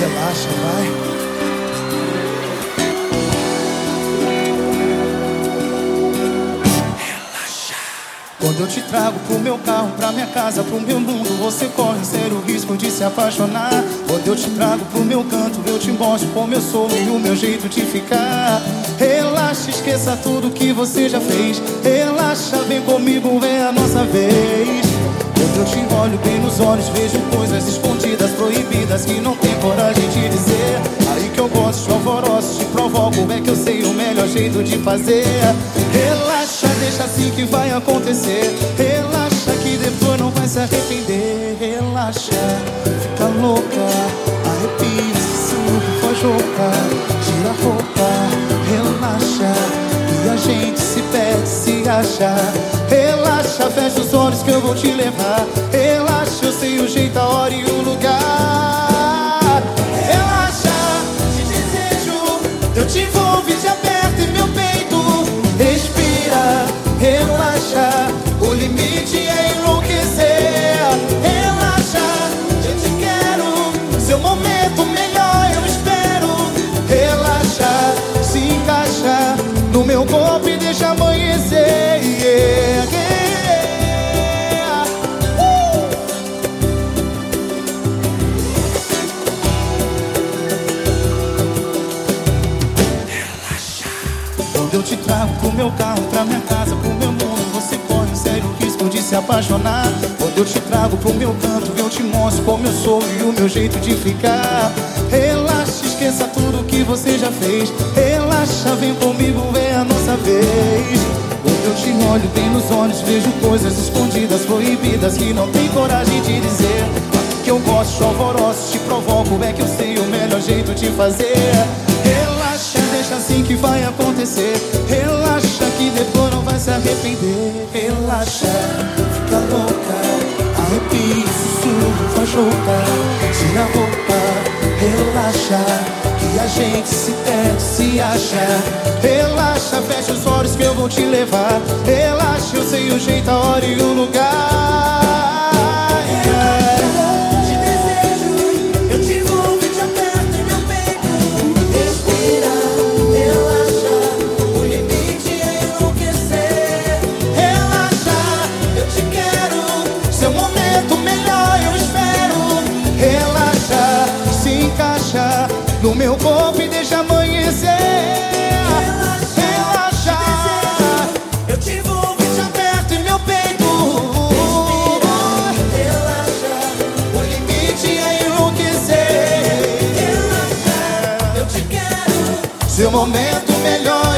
Relaxa, vai. Quando eu te trago pro meu carro, pra minha casa, pro meu mundo, você corre sério risco de se apaixonar. Quando eu te trago pro meu canto, eu te mostro como eu sou e o meu jeito de ficar. Esqueça tudo que você já fez. Relaxa, vem comigo, vem a nossa vez. Quando eu te olho bem nos olhos, vejo coisas escondidas, proibidas que não tem coragem de dizer. Aí que eu gosto, te alvoroço, te provoco, é que eu sei o melhor jeito de fazer. Relaxa, deixa assim que vai acontecer. Relaxa que depois não vai se arrepender. Relaxa, fica louca, arrepia, se surdo, faz roupa, tira a roupa, relaxa. E a gente se perde, se acha. Relaxa, fecha os olhos que eu vou te levar. Relaxa, eu sei o jeito, a hora e o lugar. Relaxa, te desejo, eu te envolvo e te aperto em meu peito. Respira, relaxa, eu te trago pro meu carro, pra minha casa, pro meu mundo, você corre um sério risco de se apaixonar. Quando eu te trago pro meu canto, eu te mostro como eu sou e o meu jeito de ficar. Relaxa, esqueça tudo que você já fez. Relaxa, vem comigo, vem a nossa vez. Quando eu te olho bem nos olhos, vejo coisas escondidas, proibidas que não tem coragem de dizer. Que eu gosto, alvoroço, te provoco, é que eu sei o melhor jeito de fazer. Relaxa, deixa assim que vai acontecer. Relaxa que depois não vai se arrepender. Relaxa, fica louca, arrepia, sussurro, faz roupa, tira a roupa. Relaxa, que a gente se perde, se acha. Relaxa, fecha os olhos que eu vou te levar. Relaxa, eu sei o jeito, a hora e o lugar. No meu corpo e deixa amanhecer. Relaxa, eu te envolvo e te aperto em meu peito. Relaxa, o limite é enlouquecer. Relaxa, eu te quero, seu momento melhor